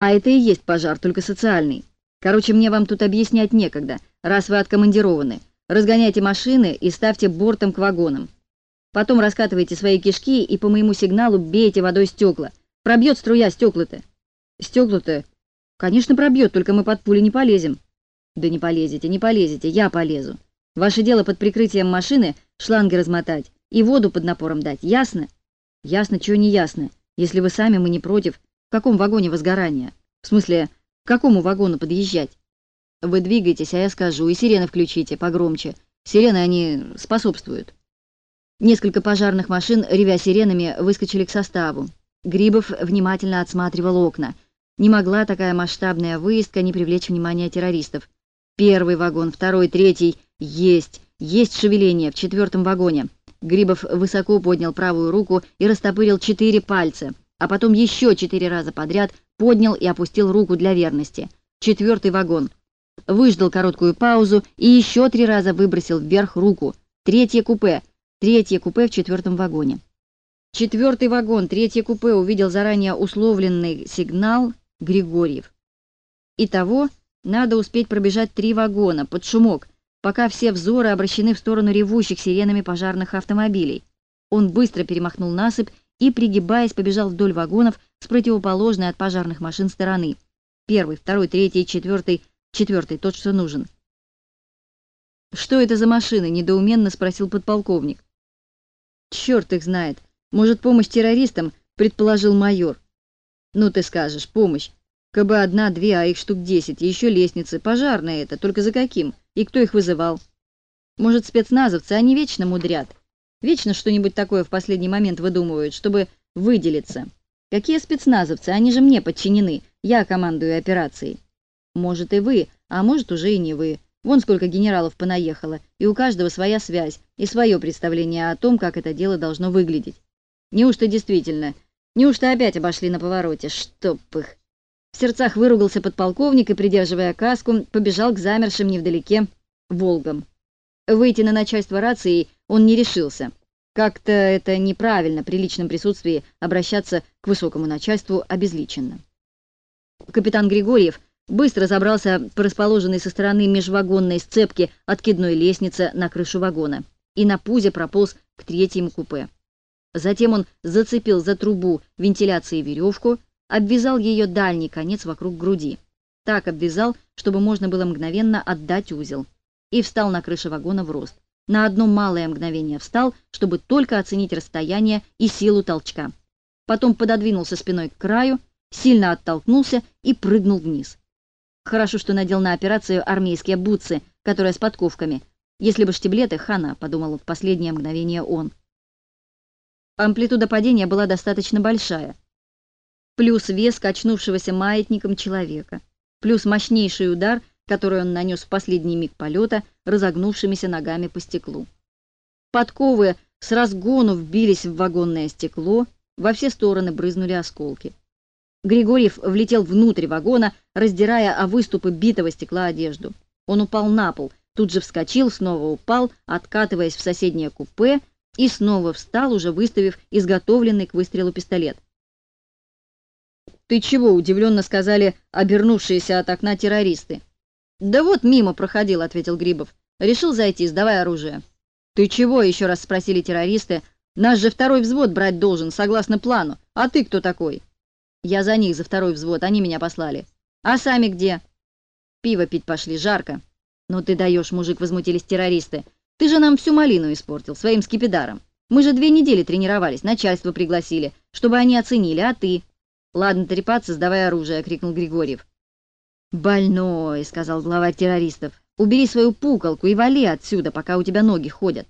А это и есть пожар, только социальный. Короче, мне вам тут объяснять некогда, раз вы откомандированы. Разгоняйте машины и ставьте бортом к вагонам. Потом раскатывайте свои кишки и по моему сигналу бейте водой стекла. Пробьет струя стекла-то. Стекла-то, конечно, пробьет, только мы под пули не полезем. Да не полезете, не полезете, я полезу. Ваше дело под прикрытием машины шланги размотать и воду под напором дать, ясно? Ясно, чего не ясно. Если вы сами, мы не против. В каком вагоне возгорания? В смысле, к какому вагону подъезжать? Вы двигайтесь, а я скажу, и сирены включите погромче. Сирены, они способствуют. Несколько пожарных машин, ревя сиренами, выскочили к составу. Грибов внимательно отсматривал окна. Не могла такая масштабная выездка не привлечь внимания террористов. Первый вагон, второй, третий. Есть, есть шевеление в четвертом вагоне. Грибов высоко поднял правую руку и растопырил четыре пальца, а потом еще четыре раза подряд поднял и опустил руку для верности. Четвертый вагон. Выждал короткую паузу и еще три раза выбросил вверх руку. Третье купе. Третье купе в четвертом вагоне. Четвертый вагон, третье купе увидел заранее условленный сигнал Григорьев. Итого надо успеть пробежать три вагона под шумок, пока все взоры обращены в сторону ревущих сиренами пожарных автомобилей. Он быстро перемахнул насыпь и, пригибаясь, побежал вдоль вагонов с противоположной от пожарных машин стороны. Первый, второй, третий, четвертый, четвертый, тот, что нужен. «Что это за машины?» — недоуменно спросил подполковник. «Черт их знает. Может, помощь террористам?» — предположил майор. «Ну, ты скажешь, помощь. КБ одна-две, а их штук десять, еще лестницы. Пожарные это, только за каким? И кто их вызывал? Может, спецназовцы, они вечно мудрят. Вечно что-нибудь такое в последний момент выдумывают, чтобы выделиться. Какие спецназовцы? Они же мне подчинены. Я командую операцией. Может, и вы, а может, уже и не вы. Вон сколько генералов понаехало, и у каждого своя связь и свое представление о том, как это дело должно выглядеть. Неужто действительно? Неужто опять обошли на повороте? Чтоб их! В сердцах выругался подполковник и, придерживая каску, побежал к замершим невдалеке «Волгам». Выйти на начальство рации он не решился. Как-то это неправильно при личном присутствии обращаться к высокому начальству обезличенно. Капитан Григорьев быстро забрался по расположенной со стороны межвагонной сцепки откидной лестнице на крышу вагона и на пузе прополз к третьему купе. Затем он зацепил за трубу вентиляции веревку, обвязал ее дальний конец вокруг груди. Так обвязал, чтобы можно было мгновенно отдать узел. И встал на крыше вагона в рост. На одно малое мгновение встал, чтобы только оценить расстояние и силу толчка. Потом пододвинулся спиной к краю, сильно оттолкнулся и прыгнул вниз. Хорошо, что надел на операцию армейские бутсы, которые с подковками. Если бы штиблеты, хана, подумал в последнее мгновение он. Амплитуда падения была достаточно большая плюс вес качнувшегося маятником человека, плюс мощнейший удар, который он нанес в последний миг полета разогнувшимися ногами по стеклу. Подковы с разгону вбились в вагонное стекло, во все стороны брызнули осколки. Григорьев влетел внутрь вагона, раздирая о выступы битого стекла одежду. Он упал на пол, тут же вскочил, снова упал, откатываясь в соседнее купе, и снова встал, уже выставив изготовленный к выстрелу пистолет. «Ты чего?» — удивленно сказали обернувшиеся от окна террористы. «Да вот мимо проходил», — ответил Грибов. «Решил зайти, сдавай оружие». «Ты чего?» — еще раз спросили террористы. «Наш же второй взвод брать должен, согласно плану. А ты кто такой?» «Я за них, за второй взвод, они меня послали». «А сами где?» «Пиво пить пошли, жарко». «Ну ты даешь, мужик», — возмутились террористы. «Ты же нам всю малину испортил своим скипидаром. Мы же две недели тренировались, начальство пригласили, чтобы они оценили, а ты...» «Ладно трепаться, сдавай оружие!» — крикнул Григорьев. «Больной!» — сказал глава террористов. «Убери свою пукалку и вали отсюда, пока у тебя ноги ходят!»